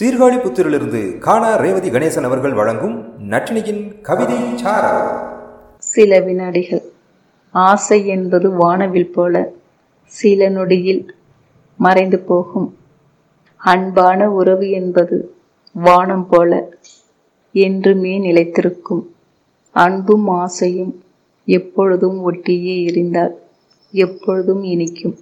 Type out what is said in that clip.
சீர்காழி புத்திரிலிருந்து காணா ரேவதி கணேசன் அவர்கள் வழங்கும் நட்டினியின் கவிதை சாரா சில வினாடிகள். ஆசை என்பது வானவில் போல சில நொடியில் மறைந்து போகும். அன்பான உறவு என்பது வானம் போல என்றுமே நிலைத்திருக்கும். அன்பும் ஆசையும் எப்பொழுதும் ஒட்டியே இருந்தால் எப்பொழுதும் இனிக்கும்.